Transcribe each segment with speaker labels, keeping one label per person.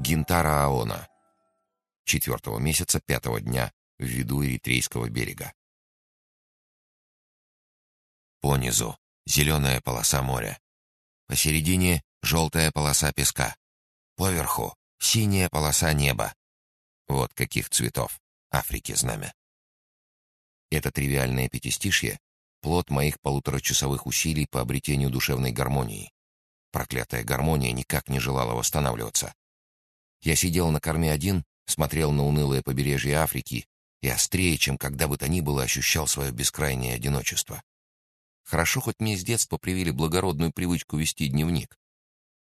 Speaker 1: Гинтара Аона. Четвертого месяца пятого дня в виду Эритрейского берега. Понизу зеленая полоса моря. Посередине желтая полоса песка. Поверху синяя полоса неба. Вот каких цветов Африки знамя. Это тривиальное пятистишье — плод моих полуторачасовых усилий по обретению душевной гармонии. Проклятая гармония никак не желала восстанавливаться. Я сидел на корме один, смотрел на унылое побережье Африки и острее, чем когда бы то ни было, ощущал свое бескрайнее одиночество. Хорошо, хоть мне с детства привили благородную привычку вести дневник.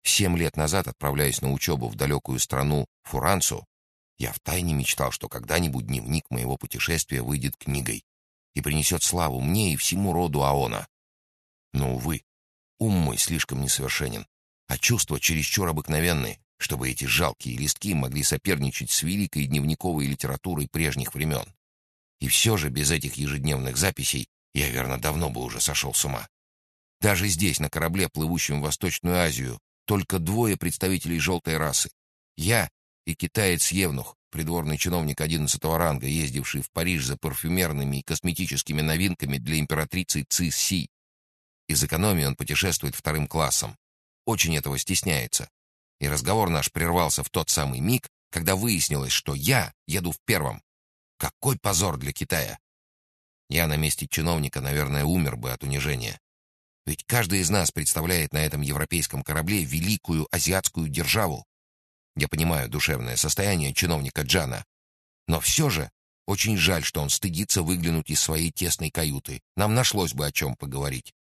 Speaker 1: Семь лет назад, отправляясь на учебу в далекую страну Фуранцу, я втайне мечтал, что когда-нибудь дневник моего путешествия выйдет книгой и принесет славу мне и всему роду Аона. Но, увы, ум мой слишком несовершенен, а чувства чересчур обыкновенные, чтобы эти жалкие листки могли соперничать с великой дневниковой литературой прежних времен. И все же без этих ежедневных записей я, верно, давно бы уже сошел с ума. Даже здесь, на корабле, плывущем в Восточную Азию, только двое представителей желтой расы. Я и китаец-евнух, придворный чиновник одиннадцатого ранга, ездивший в Париж за парфюмерными и косметическими новинками для императрицы Ци Си. Из экономии он путешествует вторым классом. Очень этого стесняется. И разговор наш прервался в тот самый миг, когда выяснилось, что я еду в первом. Какой позор для Китая! Я на месте чиновника, наверное, умер бы от унижения. Ведь каждый из нас представляет на этом европейском корабле великую азиатскую державу. Я понимаю душевное состояние чиновника Джана. Но все же очень жаль, что он стыдится выглянуть из своей тесной каюты. Нам нашлось бы о чем поговорить.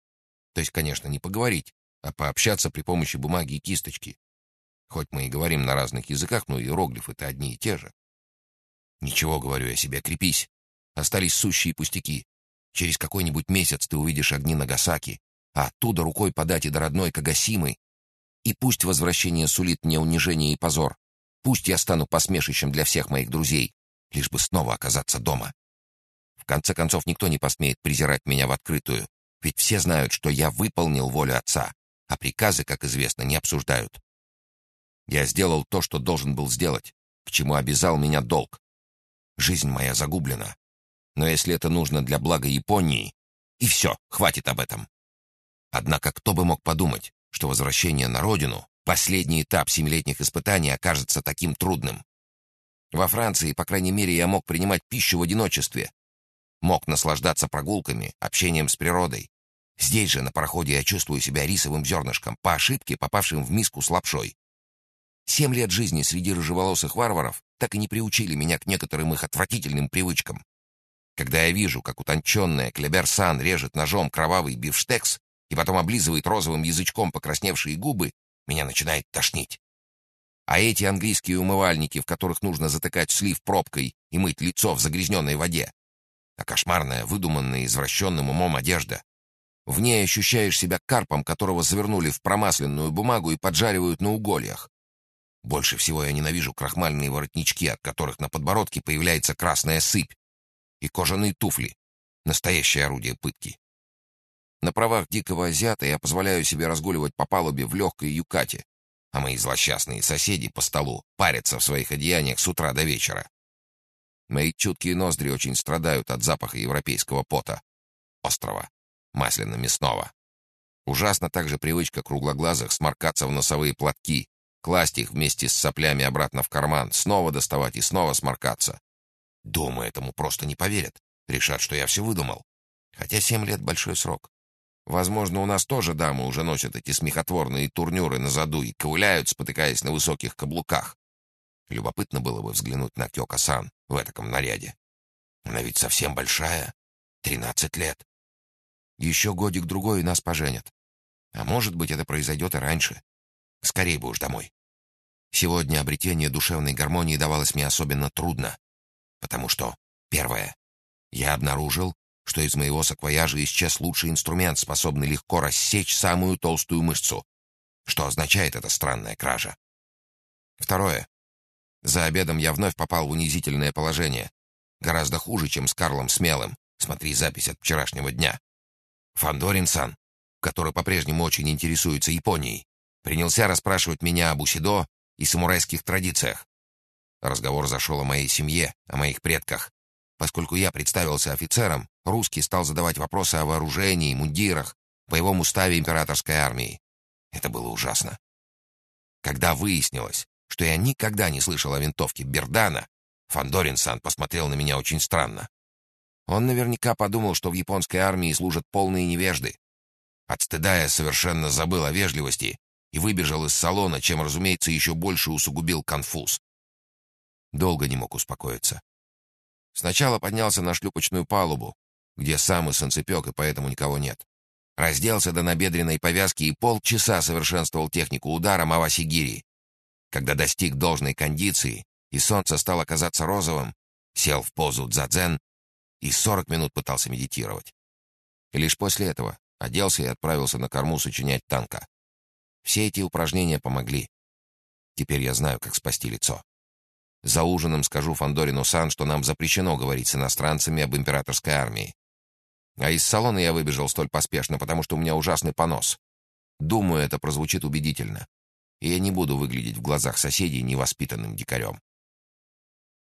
Speaker 1: То есть, конечно, не поговорить, а пообщаться при помощи бумаги и кисточки. Хоть мы и говорим на разных языках, но иероглифы-то одни и те же. Ничего, говорю я себе, крепись. Остались сущие пустяки. Через какой-нибудь месяц ты увидишь огни Нагасаки, а оттуда рукой подать и до родной Кагасимы. И пусть возвращение сулит мне унижение и позор. Пусть я стану посмешищем для всех моих друзей, лишь бы снова оказаться дома. В конце концов, никто не посмеет презирать меня в открытую, ведь все знают, что я выполнил волю отца, а приказы, как известно, не обсуждают. Я сделал то, что должен был сделать, к чему обязал меня долг. Жизнь моя загублена. Но если это нужно для блага Японии, и все, хватит об этом. Однако кто бы мог подумать, что возвращение на родину, последний этап семилетних испытаний, окажется таким трудным. Во Франции, по крайней мере, я мог принимать пищу в одиночестве. Мог наслаждаться прогулками, общением с природой. Здесь же, на пароходе, я чувствую себя рисовым зернышком, по ошибке попавшим в миску с лапшой. Семь лет жизни среди рыжеволосых варваров так и не приучили меня к некоторым их отвратительным привычкам. Когда я вижу, как утонченная Клеберсан режет ножом кровавый бифштекс и потом облизывает розовым язычком покрасневшие губы, меня начинает тошнить. А эти английские умывальники, в которых нужно затыкать слив пробкой и мыть лицо в загрязненной воде, а кошмарная, выдуманная извращенным умом одежда. В ней ощущаешь себя карпом, которого завернули в промасленную бумагу и поджаривают на угольях. Больше всего я ненавижу крахмальные воротнички, от которых на подбородке появляется красная сыпь, и кожаные туфли — настоящее орудие пытки. На правах дикого азиата я позволяю себе разгуливать по палубе в легкой юкате, а мои злосчастные соседи по столу парятся в своих одеяниях с утра до вечера. Мои чуткие ноздри очень страдают от запаха европейского пота, острого, масляно-мясного. Ужасно также привычка круглоглазых сморкаться в носовые платки, класть их вместе с соплями обратно в карман, снова доставать и снова сморкаться. Дома этому просто не поверят, решат, что я все выдумал. Хотя семь лет — большой срок. Возможно, у нас тоже дамы уже носят эти смехотворные турнюры на заду и ковыляют, спотыкаясь на высоких каблуках. Любопытно было бы взглянуть на Кёка-сан в этом наряде. Она ведь совсем большая. Тринадцать лет. Еще годик-другой нас поженят. А может быть, это произойдет и раньше. Скорей бы уж домой. Сегодня обретение душевной гармонии давалось мне особенно трудно. Потому что, первое, я обнаружил, что из моего саквояжа исчез лучший инструмент, способный легко рассечь самую толстую мышцу. Что означает эта странная кража? Второе. За обедом я вновь попал в унизительное положение. Гораздо хуже, чем с Карлом Смелым. Смотри запись от вчерашнего дня. Фандорин-сан, который по-прежнему очень интересуется Японией, принялся расспрашивать меня об Усидо и самурайских традициях. Разговор зашел о моей семье, о моих предках. Поскольку я представился офицером, русский стал задавать вопросы о вооружении, мундирах, боевом уставе императорской армии. Это было ужасно. Когда выяснилось, что я никогда не слышал о винтовке Бердана, Фандорин-сан посмотрел на меня очень странно. Он наверняка подумал, что в японской армии служат полные невежды. От стыда я совершенно забыл о вежливости и выбежал из салона, чем, разумеется, еще больше усугубил конфуз. Долго не мог успокоиться. Сначала поднялся на шлюпочную палубу, где самый санцепек, и поэтому никого нет. Разделся до набедренной повязки и полчаса совершенствовал технику удара Мавасигири. Когда достиг должной кондиции, и солнце стало казаться розовым, сел в позу дзадзен и сорок минут пытался медитировать. И лишь после этого оделся и отправился на корму сочинять танка. Все эти упражнения помогли. Теперь я знаю, как спасти лицо. За ужином скажу Фандорину Сан, что нам запрещено говорить с иностранцами об императорской армии. А из салона я выбежал столь поспешно, потому что у меня ужасный понос. Думаю, это прозвучит убедительно. И я не буду выглядеть в глазах соседей невоспитанным дикарем.